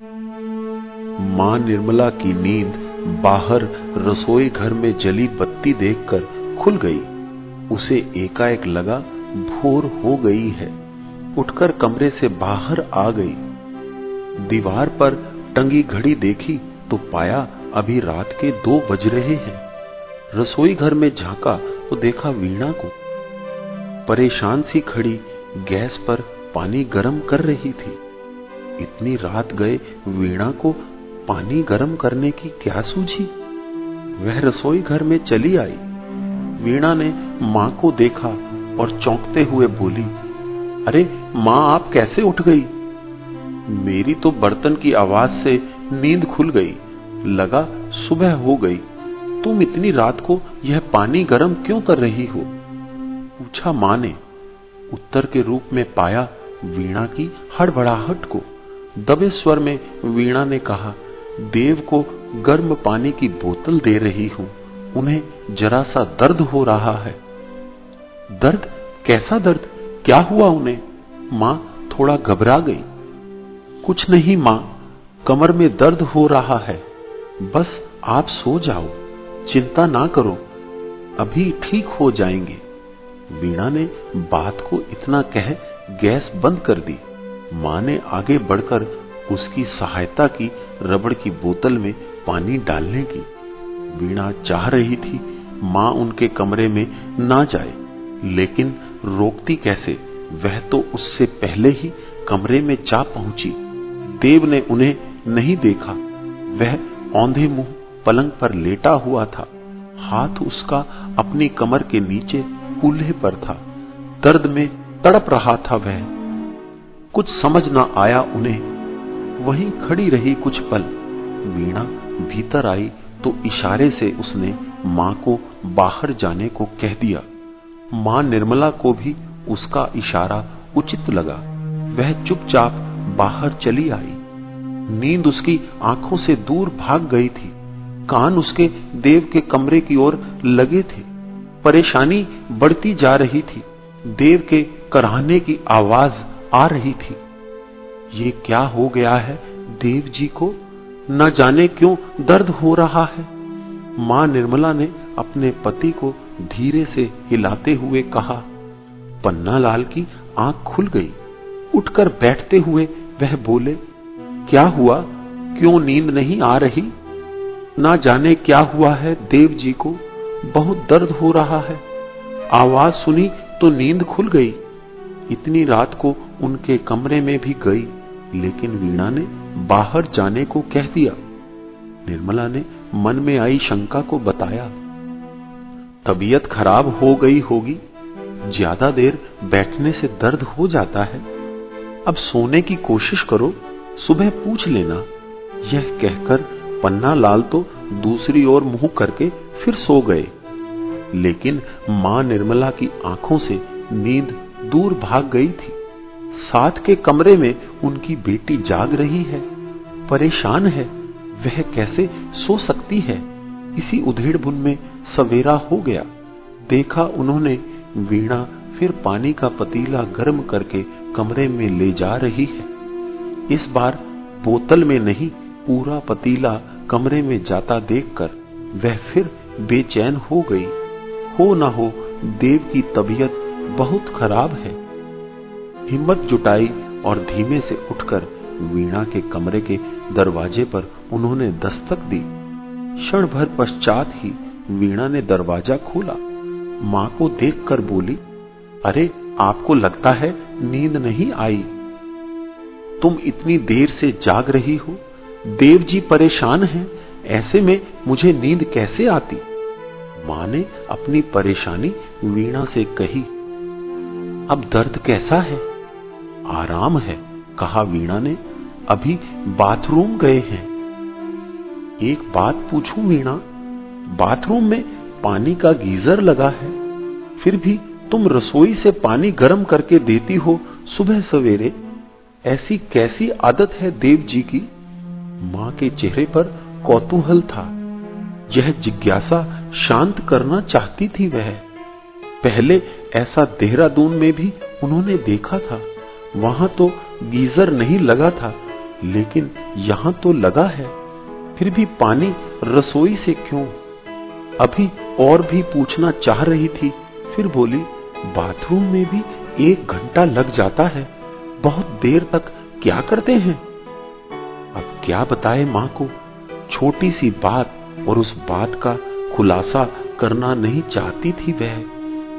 माँ निर्मला की नींद बाहर रसोई घर में जली बत्ती देखकर खुल गई। उसे एकाएक लगा, भोर हो गई है। उठकर कमरे से बाहर आ गई। दीवार पर टंगी घड़ी देखी तो पाया अभी रात के दो बज रहे हैं। रसोई घर में झांका तो देखा वीणा को। परेशान सी खड़ी गैस पर पानी गर्म कर रही थी। इतनी रात गए वीणा को पानी गर्म करने की क्या सूझी? वह रसोई घर में चली आई। वीणा ने माँ को देखा और चौंकते हुए बोली, अरे, माँ, आप कैसे उठ गई? मेरी तो बर्तन की आवाज़ से नींद खुल गई। लगा, सुबह हो गई। तुम इतनी रात को यह पानी गर्म क्यों कर रही हो? पूछा माँ ने। उत्तर के रूप में पाया वीणा की हड़बड़ाहट को। दबे स्वर में वीणा ने कहा, देव को गर्म पानी की बोतल दे रही हूँ। उन्हें जरा सा दर्द हो रहा है। दर्द? कैसा दर्द? क्या हुआ उन्हें? माँ, थोड़ा घबरा गई। कुछ नहीं माँ, कमर में दर्द हो रहा है। बस आप सो जाओ, चिंता ना करो, अभी ठीक हो जाएँगे। वीणा ने बात को इतना कह, गैस बंद कर दी। माँ ने आगे बढ़कर उसकी सहायता की रबड़ की बोतल में पानी डालने की। वीणा चाह रही थी माँ उनके कमरे में ना जाए, लेकिन रोकती कैसे? वह तो उससे पहले ही कमरे में जा पहुँची। देव ने उन्हें नहीं देखा। वह औंधे मुँह पलंग पर लेटा हुआ था। हाथ उसका अपनी कमर के नीचे कूल्हे पर था। दर्द में तड़प रहा था वह। कुछ समझ ना आया उन्हें। वहीं खड़ी रही कुछ पल। वीणा भीतर आई तो इशारे से उसने माँ को बाहर जाने को कह दिया। माँ निर्मला को भी उसका इशारा उचित लगा। वह चुपचाप बाहर चली आई। नींद उसकी आँखों से दूर भाग गई थी। कान उसके देव के कमरे की ओर लगे थे। परेशानी बढ़ती जा रही थी। देव के कराहने की आवाज़ आ रही थी। ये क्या हो गया है? देव जी को न जाने क्यों दर्द हो रहा है? माँ निर्मला ने अपने पति को धीरे से हिलाते हुए कहा पन्ना लाल की आँख खुल गई। उठकर बैठते हुए वह बोले, क्या हुआ? क्यों नींद नहीं आ रही? ना जाने क्या हुआ है देव जी को? बहुत दर्द हो रहा है। आवाज़ सुनी तो नींद खुल गई। इतनी रात को उनके कमरे में भी गई, लेकिन वीणा ने बाहर जाने को कह दिया। निर्मला ने मन में आई शंका को बताया। तबीयत खराब हो गई होगी, ज़्यादा देर बैठने से दर्द हो जाता है। अब सोने की कोशिश करो, सुबह पूछ लेना। यह कहकर पन्ना लाल तो दूसरी ओर मुँह करके फिर सो गए। लेकिन माँ निर्मला की आँखों से नींद दूर भाग गई थी। साथ के कमरे में उनकी बेटी जाग रही है। परेशान है, वह कैसे सो सकती है? इसी उधेड़ बुन में सवेरा हो गया। देखा उन्होंने वीणा फिर पानी का पतीला गर्म करके कमरे में ले जा रही है। इस बार बोतल में नहीं, पूरा पतीला कमरे में जाता देखकर वह फिर बेचैन हो गई। हो ना हो, देव की तबीयत बहुत खराब है। हिम्मत जुटाई और धीमे से उठकर वीणा के कमरे के दरवाजे पर उन्होंने दस्तक दी। क्षण भर पश्चात ही वीणा ने दरवाज़ा खोला। माँ को देखकर बोली, अरे, आपको लगता है नींद नहीं आई? तुम इतनी देर से जाग रही हो? देव जी परेशान हैं, ऐसे में मुझे नींद कैसे आती? माँ ने अपनी परेशानी वीणा से कही। अब दर्द कैसा है? आराम है, कहा वीणा ने। अभी बाथरूम गए हैं। एक बात पूछूँ वीणा, बाथरूम में पानी का गीजर लगा है, फिर भी तुम रसोई से पानी गर्म करके देती हो सुबह सवेरे, ऐसी कैसी आदत है देव जी की? माँ के चेहरे पर कौतूहल था। यह जिज्ञासा शांत करना चाहती थी वह। पहले ऐसा देहरादून में भी उन्होंने देखा था। वहाँ तो गीजर नहीं लगा था, लेकिन यहाँ तो लगा है। फिर भी पानी रसोई से क्यों? अभी और भी पूछना चाह रही थी, फिर बोली, बाथरूम में भी एक घंटा लग जाता है। बहुत देर तक क्या करते हैं? अब क्या बताए माँ को? छोटी सी बात और उस बात का खुलासा करना नहीं चाहती थी वह।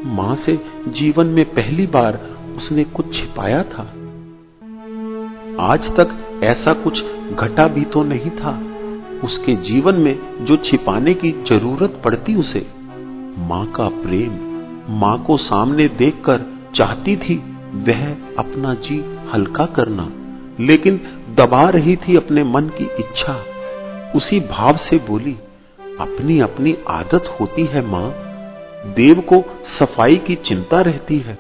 माँ से जीवन में पहली बार उसने कुछ छिपाया था। आज तक ऐसा कुछ घटा भी तो नहीं था। उसके जीवन में जो छिपाने की ज़रूरत पड़ती उसे, माँ का प्रेम, माँ को सामने देखकर चाहती थी वह अपना जी हल्का करना, लेकिन दबा रही थी अपने मन की इच्छा। उसी भाव से बोली अपनी अपनी आदत होती है माँ देव को सफ़ाई की चिंता रहती है।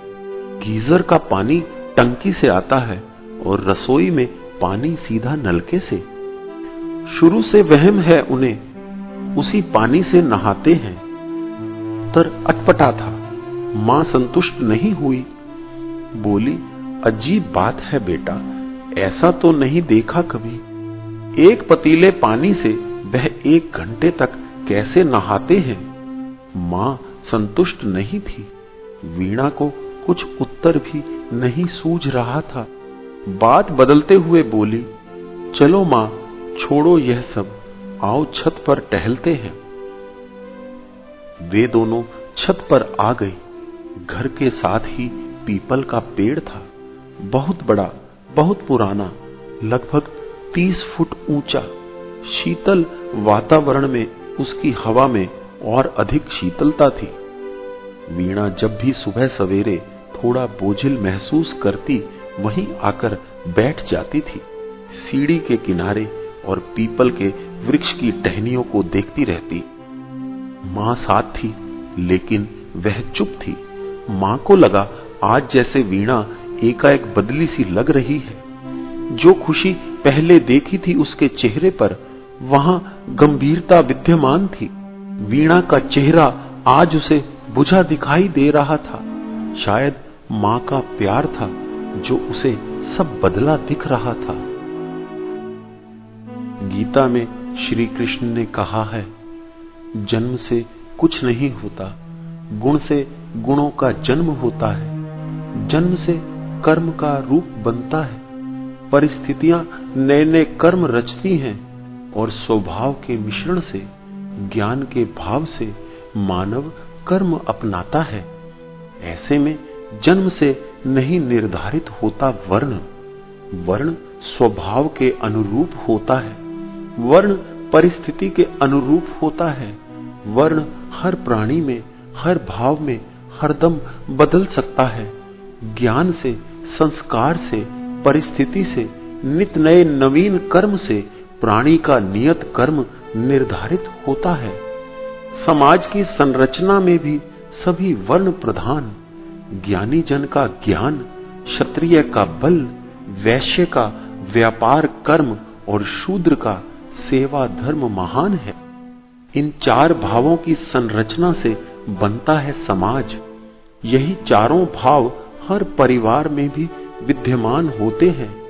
गीजर का पानी टंकी से आता है और रसोई में पानी सीधा नलके से। शुरू से वहम है उन्हें, उसी पानी से नहाते हैं। तर अटपटा था, माँ संतुष्ट नहीं हुई। बोली, अजीब बात है बेटा, ऐसा तो नहीं देखा कभी। एक पतीले पानी से वह एक घंटे तक कैसे नहाते हैं? माँ संतुष्ट नहीं थी। वीणा को कुछ उत्तर भी नहीं सूझ रहा था। बात बदलते हुए बोली, चलो माँ, छोड़ो यह सब, आओ छत पर टहलते हैं। वे दोनों छत पर आ गई। घर के साथ ही पीपल का पेड़ था, बहुत बड़ा, बहुत पुराना, लगभग तीस फुट ऊँचा। शीतल वातावरण में, उसकी हवा में और अधिक शीतलता थी। वीणा जब भी सुबह सवेरे थोड़ा बोझिल महसूस करती, वहीं आकर बैठ जाती थी। सीढ़ी के किनारे और पीपल के वृक्ष की टहनियों को देखती रहती। माँ साथ थी, लेकिन वह चुप थी। माँ को लगा, आज जैसे वीणा एकाएक बदली सी लग रही है। जो खुशी पहले देखी थी उसके चेहरे पर, वहाँ गंभीरता विद्यमान थी। वीणा का चेहरा आज उसे बुझा दिखाई दे रहा था। शायद माँ का प्यार था जो उसे सब बदला दिख रहा था। गीता में श्री कृष्ण ने कहा है, जन्म से कुछ नहीं होता, गुण से गुणों का जन्म होता है। जन्म से कर्म का रूप बनता है, परिस्थितियाँ नए नए कर्म रचती हैं और स्वभाव के मिश्रण से ज्ञान के भाव से मानव कर्म अपनाता है। ऐसे में जन्म से नहीं निर्धारित होता वर्ण। वर्ण स्वभाव के अनुरूप होता है। वर्ण परिस्थिति के अनुरूप होता है। वर्ण हर प्राणी में, हर भाव में हरदम बदल सकता है। ज्ञान से, संस्कार से, परिस्थिति से नित नए नवीन कर्म से प्राणी का नियत कर्म निर्धारित होता है। समाज की संरचना में भी सभी वर्ण प्रधान, ज्ञानी जन का ज्ञान, क्षत्रिय का बल, वैश्य का व्यापार कर्म और शूद्र का सेवा धर्म महान है। इन चार भावों की संरचना से बनता है समाज। यही चारों भाव हर परिवार में भी विद्यमान होते हैं।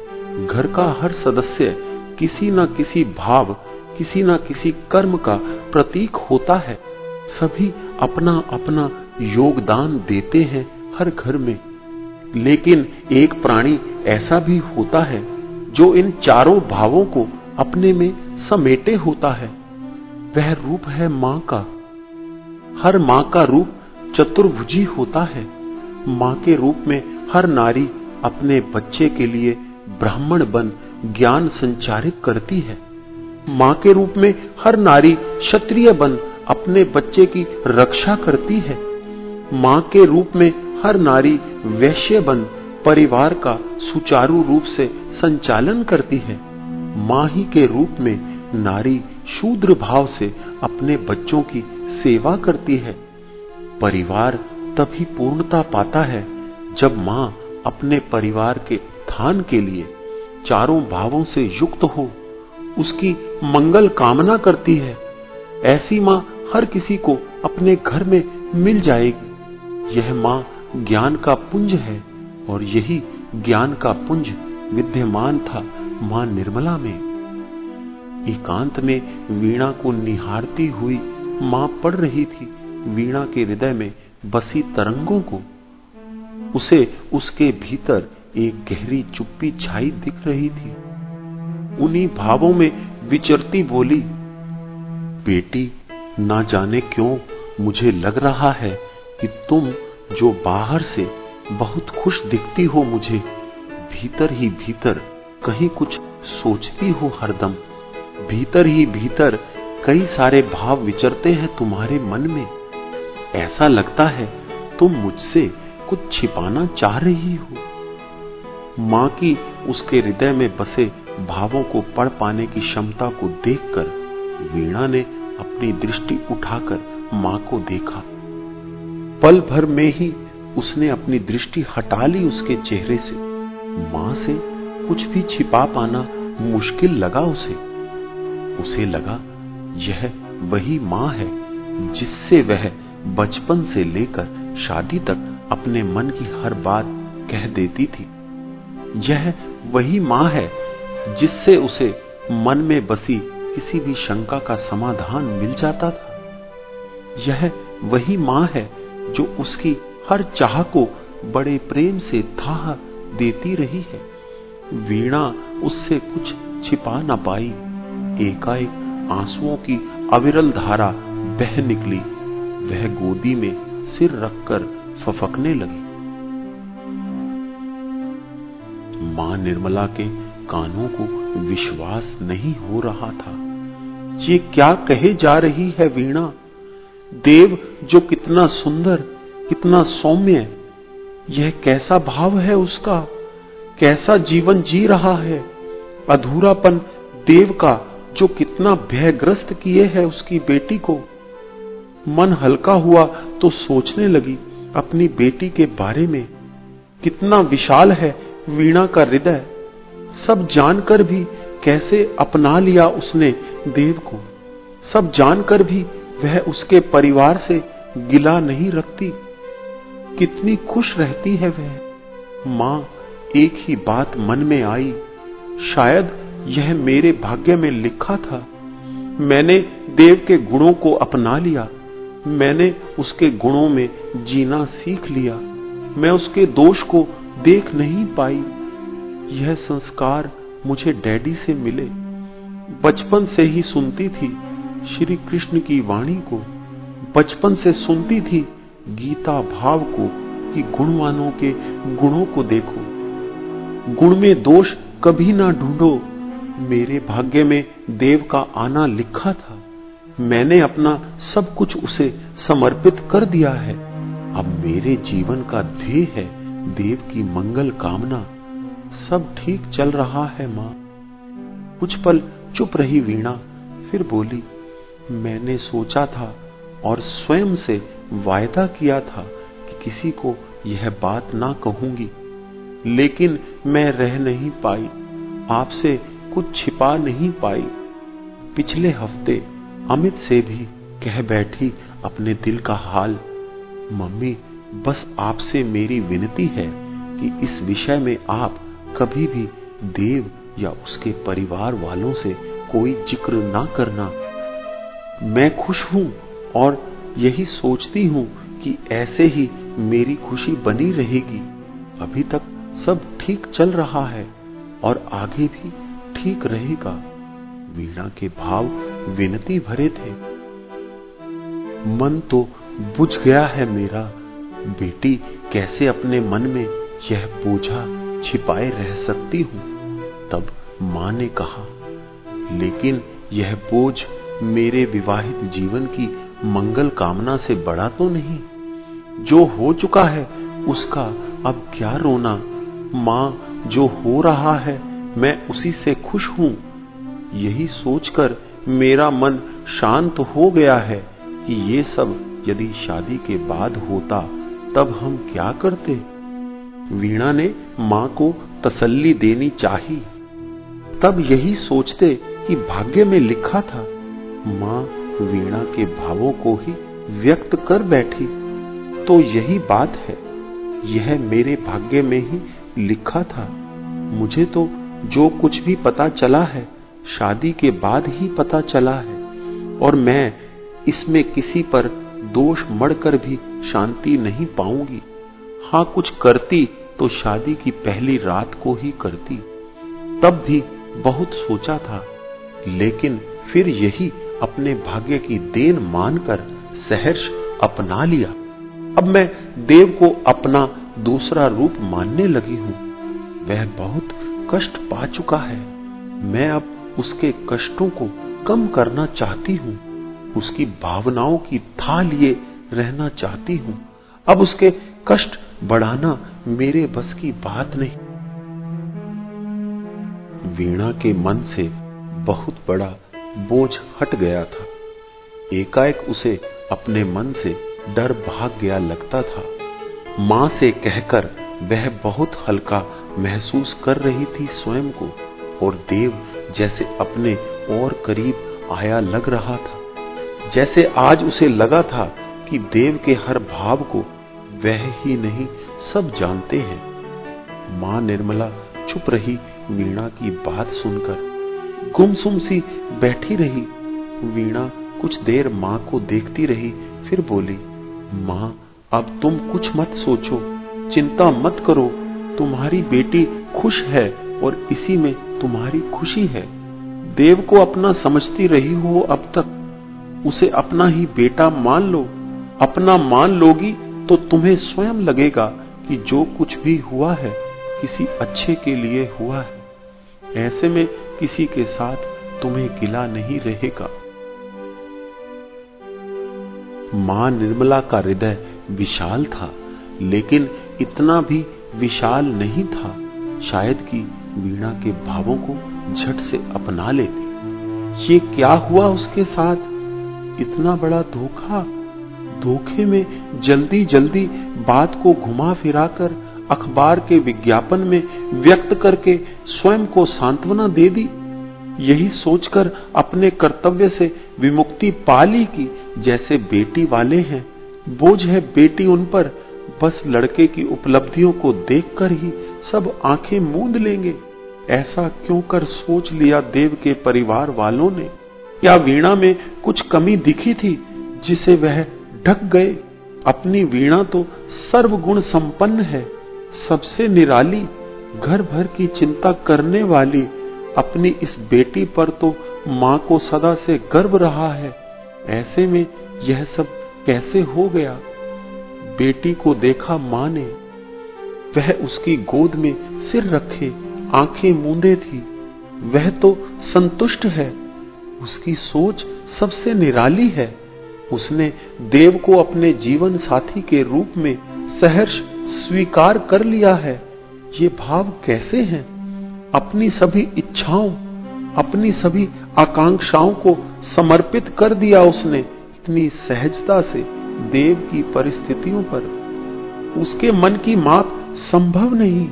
घर का हर सदस्य किसी न किसी भाव, किसी न किसी कर्म का प्रतीक होता है। सभी अपना अपना योगदान देते हैं हर घर में। लेकिन एक प्राणी ऐसा भी होता है, जो इन चारों भावों को अपने में समेटे होता है। वह रूप है माँ का। हर माँ का रूप चतुर्भुजी होता है। माँ के रूप में हर नारी अपने बच्चे के लिए ब्राह्मण बन ज्ञान संचारित करती है। माँ के रूप में हर नारी क्षत्रिय बन अपने बच्चे की रक्षा करती है। माँ के रूप में हर नारी वैश्य बन परिवार का सुचारू रूप से संचालन करती है। माँ ही के रूप में नारी शूद्र भाव से अपने बच्चों की सेवा करती है। परिवार तभी पूर्णता पाता है जब माँ अपने परिवार के थान के लिए चारों भावों से युक्त हो, उसकी मंगल कामना करती है। ऐसी माँ हर किसी को अपने घर में मिल जाएगी। यह माँ ज्ञान का पुंज है और यही ज्ञान का पुंज विद्यमान था माँ निर्मला में। एकांत में वीणा को निहारती हुई माँ पढ़ रही थी। वीणा के हृदय में बसी तरंगों को, उसे उसके भीतर एक गहरी चुप्पी छाई दिख रही थी। उन्हीं भावों में विचरती बोली, बेटी, ना जाने क्यों मुझे लग रहा है कि तुम जो बाहर से बहुत खुश दिखती हो मुझे, भीतर ही भीतर कहीं कुछ सोचती हो हरदम। भीतर ही भीतर कई सारे भाव विचरते हैं तुम्हारे मन में। ऐसा लगता है तुम मुझसे कुछ छिपाना चाह रही हो। माँ की उसके हृदय में बसे भावों को पढ़ पाने की क्षमता को देखकर वीणा ने अपनी दृष्टि उठाकर माँ को देखा। पल भर में ही उसने अपनी दृष्टि हटा ली उसके चेहरे से। माँ से कुछ भी छिपा पाना मुश्किल लगा उसे। उसे लगा, यह वही माँ है जिससे वह बचपन से लेकर शादी तक अपने मन की हर बात कह देती थी। यह वही माँ है जिससे उसे मन में बसी किसी भी शंका का समाधान मिल जाता था। यह वही माँ है जो उसकी हर चाह को बड़े प्रेम से थाह देती रही है। वीणा उससे कुछ छिपा ना पाई। एकाएक आंसुओं की अविरल धारा बह निकली। वह गोदी में सिर रखकर फफकने लगी। माँ निर्मला के कानों को विश्वास नहीं हो रहा था। ये क्या कहे जा रही है वीणा? देव जो कितना सुंदर, कितना सौम्य यह कैसा भाव है उसका? कैसा जीवन जी रहा है? अधूरापन देव का जो कितना भयग्रस्त किए है उसकी बेटी को। मन हल्का हुआ तो सोचने लगी अपनी बेटी के बारे में, कितना विशाल है वीणा का हृदय सब जानकर भी कैसे अपना लिया उसने देव को। सब जानकर भी वह उसके परिवार से गिला नहीं रखती। कितनी खुश रहती है वह। माँ, एक ही बात मन में आई। शायद यह मेरे भाग्य में लिखा था। मैंने देव के गुणों को अपना लिया। मैंने उसके गुणों में जीना सीख लिया। मैं उसके दोष को देख नहीं पाई। यह संस्कार मुझे डैडी से मिले। बचपन से ही सुनती थी श्री कृष्ण की वाणी को। बचपन से सुनती थी गीता भाव को कि गुणवानों के गुणों को देखो। गुण में दोष कभी ना ढूंढो। मेरे भाग्य में देव का आना लिखा था। मैंने अपना सब कुछ उसे समर्पित कर दिया है। अब मेरे जीवन का ध्येय है। देव की मंगल कामना सब ठीक चल रहा है, माँ। कुछ पल चुप रही वीणा, फिर बोली, मैंने सोचा था और स्वयं से वायदा किया था कि किसी को यह बात ना कहूँगी, लेकिन मैं रह नहीं पाई, आपसे कुछ छिपा नहीं पाई। पिछले हफ़्ते अमित से भी कह बैठी अपने दिल का हाल, मम्मी बस आपसे मेरी विनती है कि इस विषय में आप कभी भी देव या उसके परिवार वालों से कोई ज़िक्र ना करना। मैं खुश हूँ और यही सोचती हूँ कि ऐसे ही मेरी खुशी बनी रहेगी। अभी तक सब ठीक चल रहा है और आगे भी ठीक रहेगा। वीणा के भाव विनती भरे थे। मन तो बुझ गया है मेरा बेटी, कैसे अपने मन में यह बोझा छिपाए रह सकती हूँ? तब माँ ने कहा, लेकिन यह बोझ मेरे विवाहित जीवन की मंगल कामना से बड़ा तो नहीं। जो हो चुका है, उसका अब क्या रोना? माँ, जो हो रहा है, मैं उसी से खुश हूँ। यही सोचकर मेरा मन शांत हो गया है कि ये सब यदि शादी के बाद होता तब हम क्या करते? वीणा ने माँ को तसल्ली देनी चाही। तब यही सोचते कि भाग्य में लिखा था। माँ वीणा के भावों को ही व्यक्त कर बैठी। तो यही बात है। यह मेरे भाग्य में ही लिखा था। मुझे तो जो कुछ भी पता चला है, शादी के बाद ही पता चला है। और मैं इसमें किसी पर दोष मड़कर भी शांति नहीं पाऊँगी। हाँ, कुछ करती तो शादी की पहली रात को ही करती। तब भी बहुत सोचा था, लेकिन फिर यही अपने भाग्य की देन मानकर सहर्ष अपना लिया। अब मैं देव को अपना दूसरा रूप मानने लगी हूँ। वह बहुत कष्ट पा चुका है। मैं अब उसके कष्टों को कम करना चाहती हूँ। उसकी भावनाओं की था लिए रहना चाहती हूँ। अब उसके कष्ट बढ़ाना मेरे बस की बात नहीं। वीणा के मन से बहुत बड़ा बोझ हट गया था। एकाएक उसे अपने मन से डर भाग गया लगता था। माँ से कहकर वह बहुत हल्का महसूस कर रही थी स्वयं को, और देव जैसे अपने और करीब आया लग रहा था। जैसे आज उसे लगा था कि देव के हर भाव को वह ही नहीं, सब जानते हैं। माँ निर्मला चुप रही वीणा की बात सुनकर। गुमसुम सी बैठी रही। वीणा कुछ देर माँ को देखती रही, फिर बोली, माँ, अब तुम कुछ मत सोचो, चिंता मत करो। तुम्हारी बेटी खुश है और इसी में तुम्हारी खुशी है। देव को अपना समझती रही हो अब तक। उसे अपना ही बेटा मान लो। अपना मान लोगी तो तुम्हें स्वयं लगेगा कि जो कुछ भी हुआ है, किसी अच्छे के लिए हुआ है। ऐसे में किसी के साथ तुम्हें गिला नहीं रहेगा। माँ निर्मला का हृदय विशाल था, लेकिन इतना भी विशाल नहीं था, शायद कि वीणा के भावों को झट से अपना लेती। ये क्या हुआ उसके साथ? इतना बड़ा धोखा? धोखे में जल्दी जल्दी बात को घुमा फिराकर अखबार के विज्ञापन में व्यक्त करके स्वयं को सांत्वना दे दी। यही सोचकर अपने कर्तव्य से विमुक्ति पाली की जैसे बेटी वाले हैं, बोझ है बेटी उन पर, बस लड़के की उपलब्धियों को देखकर ही सब आँखें मूंद लेंगे। ऐसा क्यों कर सोच लिया देव के परिवार वालों ने? क्या वीणा में कुछ कमी दिखी थी जिसे वह ढक गए। अपनी वीणा तो सर्वगुण संपन्न है, सबसे निराली, घर भर की चिंता करने वाली। अपनी इस बेटी पर तो माँ को सदा से गर्व रहा है। ऐसे में यह सब कैसे हो गया? बेटी को देखा माँ ने, वह उसकी गोद में सिर रखे, आँखें मूंदे थी। वह तो संतुष्ट है, उसकी सोच सबसे निराली है। उसने देव को अपने जीवन साथी के रूप में सहर्ष स्वीकार कर लिया है। ये भाव कैसे हैं? अपनी सभी इच्छाओं, अपनी सभी आकांक्षाओं को समर्पित कर दिया उसने इतनी सहजता से देव की परिस्थितियों पर। उसके मन की माप संभव नहीं।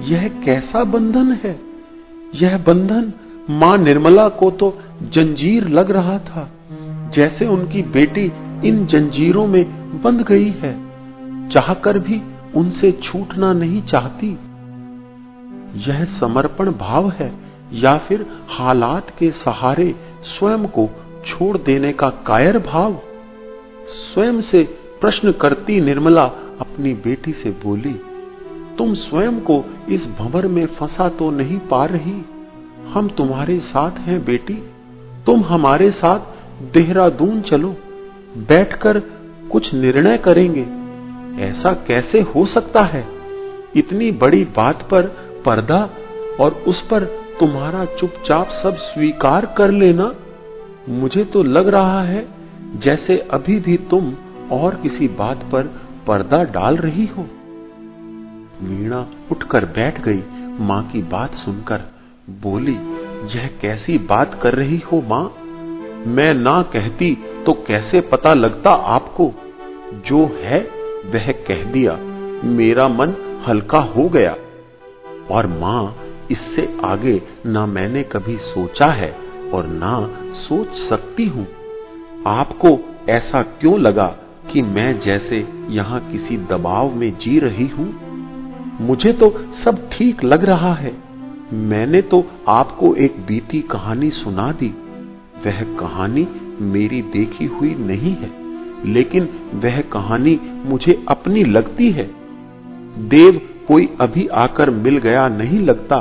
यह कैसा बंधन है? यह बंधन माँ निर्मला को तो जंजीर लग रहा था। जैसे उनकी बेटी इन जंजीरों में बंध गई है, चाहकर भी उनसे छूटना नहीं चाहती। यह समर्पण भाव है या फिर हालात के सहारे स्वयं को छोड़ देने का कायर भाव? स्वयं से प्रश्न करती निर्मला अपनी बेटी से बोली, तुम स्वयं को इस भंवर में फंसा तो नहीं पा रही? हम तुम्हारे साथ हैं बेटी। तुम हमारे साथ देहरादून चलो, बैठकर कुछ निर्णय करेंगे। ऐसा कैसे हो सकता है? इतनी बड़ी बात पर पर्दा और उस पर तुम्हारा चुपचाप सब स्वीकार कर लेना, मुझे तो लग रहा है जैसे अभी भी तुम और किसी बात पर पर्दा डाल रही हो। वीणा उठकर बैठ गई, माँ की बात सुनकर बोली, यह कैसी बात कर रही हो, माँ? मैं ना कहती तो कैसे पता लगता आपको? जो है, वह कह दिया, मेरा मन हल्का हो गया। और माँ, इससे आगे ना मैंने कभी सोचा है और ना सोच सकती हूँ। आपको ऐसा क्यों लगा कि मैं जैसे यहाँ किसी दबाव में जी रही हूँ? मुझे तो सब ठीक लग रहा है। मैंने तो आपको एक बीती कहानी सुना दी। वह कहानी मेरी देखी हुई नहीं है, लेकिन वह कहानी मुझे अपनी लगती है। देव कोई अभी आकर मिल गया नहीं लगता।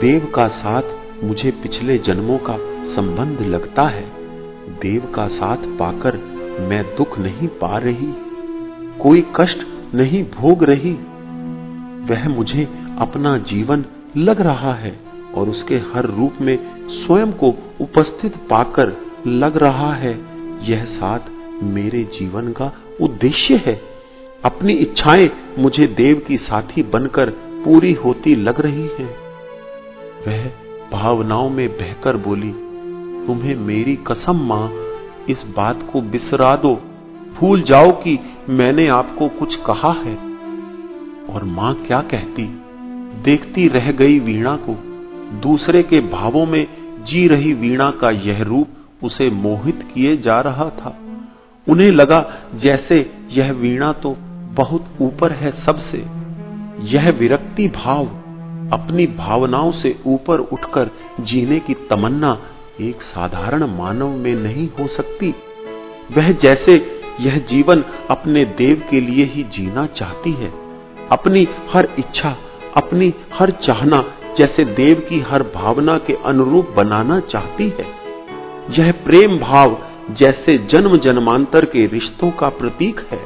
देव का साथ मुझे पिछले जन्मों का संबंध लगता है। देव का साथ पाकर मैं दुख नहीं पा रही, कोई कष्ट नहीं भोग रही। वह मुझे अपना जीवन लग रहा है। और उसके हर रूप में स्वयं को उपस्थित पाकर लग रहा है, यह साथ मेरे जीवन का उद्देश्य है। अपनी इच्छाएँ मुझे देव की साथी बनकर पूरी होती लग रही हैं। वह भावनाओं में बहकर बोली, तुम्हें मेरी कसम माँ, इस बात को बिसरा दो। भूल जाओ कि मैंने आपको कुछ कहा है। और माँ क्या कहती, देखती रह गई वीणा को। दूसरे के भावों में जी रही वीणा का यह रूप उसे मोहित किए जा रहा था। उन्हें लगा जैसे यह वीणा तो बहुत ऊपर है सबसे। यह विरक्ति भाव अपनी भावनाओं से ऊपर उठकर जीने की तमन्ना एक साधारण मानव में नहीं हो सकती। वह जैसे यह जीवन अपने देव के लिए ही जीना चाहती है। अपनी हर इच्छा, अपनी हर चाहना जैसे देव की हर भावना के अनुरूप बनाना चाहती है। यह प्रेम भाव जैसे जन्म जन्मांतर के रिश्तों का प्रतीक है।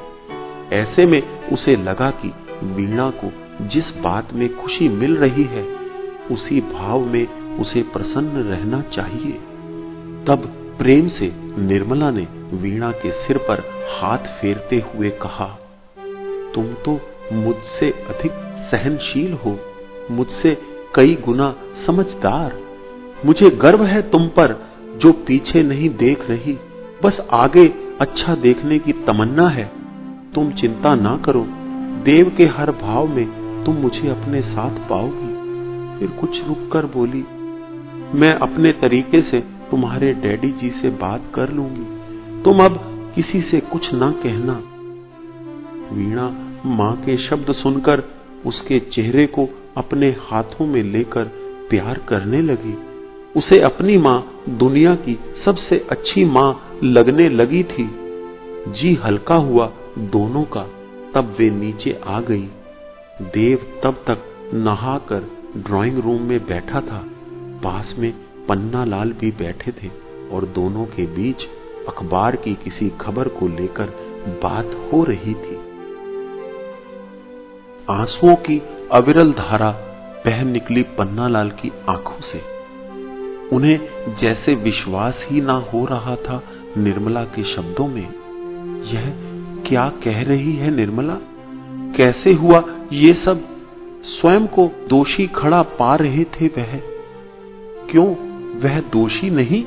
ऐसे में उसे लगा कि वीणा को जिस बात में खुशी मिल रही है, उसी भाव में उसे प्रसन्न रहना चाहिए। तब प्रेम से निर्मला ने वीणा के सिर पर हाथ फेरते हुए कहा, तुम तो मुझसे अधिक सहनशील हो, मुझसे कई गुना समझदार। मुझे गर्व है तुम पर, जो पीछे नहीं देख रही। बस आगे अच्छा देखने की तमन्ना है। तुम चिंता ना करो। देव के हर भाव में तुम मुझे अपने साथ पाओगी। फिर कुछ रुककर बोली, मैं अपने तरीके से तुम्हारे डैडी जी से बात कर लूँगी। तुम अब किसी से कुछ ना कहना। वीणा माँ के शब्द सुनकर उसके चेहरे को अपने हाथों में लेकर प्यार करने लगी। उसे अपनी माँ दुनिया की सबसे अच्छी माँ लगने लगी थी। जी हल्का हुआ दोनों का, तब वे नीचे आ गई। देव तब तक नहाकर ड्राइंग रूम में बैठा था। पास में पन्ना लाल भी बैठे थे और दोनों के बीच अखबार की किसी खबर को लेकर बात हो रही थी। आंसुओं की अविरल धारा बह निकली पन्नालाल की आँखों से। उन्हें जैसे विश्वास ही ना हो रहा था निर्मला के शब्दों में, यह क्या कह रही है निर्मला? कैसे हुआ ये सब? स्वयं को दोषी खड़ा पा रहे थे वह। क्यों वह दोषी नहीं?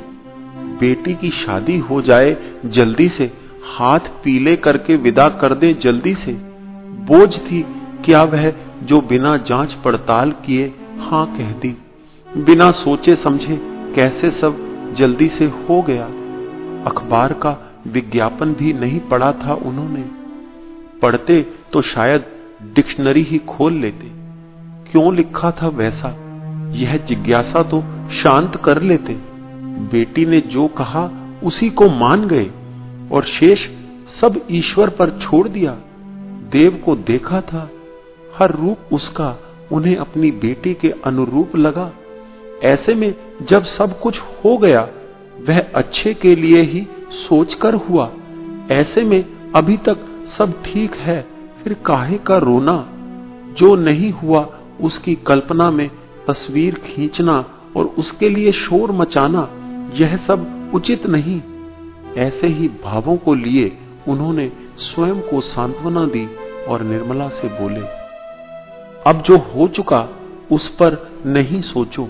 बेटी की शादी हो जाए जल्दी से, हाथ पीले करके विदा कर दे जल्दी से। बोझ थी क्या वह जो बिना जाँच पड़ताल किए हाँ कह दी? बिना सोचे समझे कैसे सब जल्दी से हो गया? अखबार का विज्ञापन भी नहीं पढ़ा था उन्होंने। पढ़ते तो शायद डिक्शनरी ही खोल लेते। क्यों लिखा था वैसा? यह जिज्ञासा तो शांत कर लेते। बेटी ने जो कहा, उसी को मान गए और शेष सब ईश्वर पर छोड़ दिया। देव को देखा था। हर रूप उसका उन्हें अपनी बेटी के अनुरूप लगा। ऐसे में जब सब कुछ हो गया, वह अच्छे के लिए ही सोचकर हुआ। ऐसे में अभी तक सब ठीक है, फिर काहे का रोना? जो नहीं हुआ, उसकी कल्पना में तस्वीर खींचना और उसके लिए शोर मचाना, यह सब उचित नहीं। ऐसे ही भावों को लिए उन्होंने स्वयं को सांत्वना दी और निर्मला से बोले अब जो हो चुका, उस पर नहीं सोचो।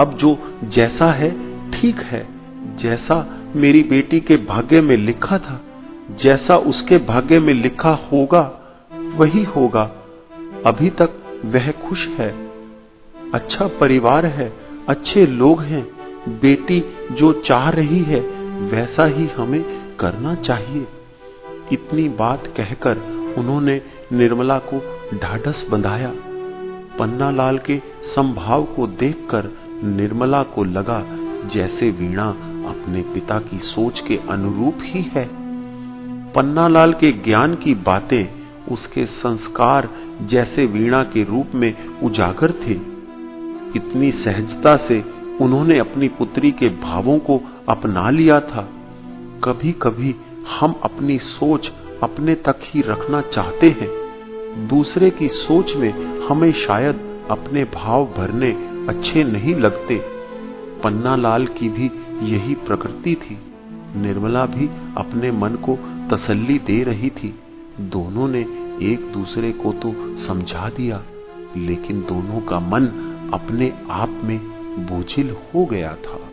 अब जो जैसा है, ठीक है। जैसा मेरी बेटी के भाग्य में लिखा था, जैसा उसके भाग्य में लिखा होगा, वही होगा। अभी तक वह खुश है। अच्छा परिवार है, अच्छे लोग हैं। बेटी जो चाह रही है, वैसा ही हमें करना चाहिए। इतनी बात कहकर उन्होंने निर्मला को ढाढ़स बंधाया। पन्नालाल के संभाव को देखकर निर्मला को लगा जैसे वीणा अपने पिता की सोच के अनुरूप ही है। पन्नालाल के ज्ञान की बातें उसके संस्कार जैसे वीणा के रूप में उजागर थे। इतनी सहजता से उन्होंने अपनी पुत्री के भावों को अपना लिया था। कभी कभी हम अपनी सोच अपने तक ही रखना चाहते हैं। दूसरे की सोच में हमें शायद अपने भाव भरने अच्छे नहीं लगते। पन्ना लाल की भी यही प्रकृति थी। निर्मला भी अपने मन को तसल्ली दे रही थी। दोनों ने एक दूसरे को तो समझा दिया, लेकिन दोनों का मन अपने आप में बोझिल हो गया था।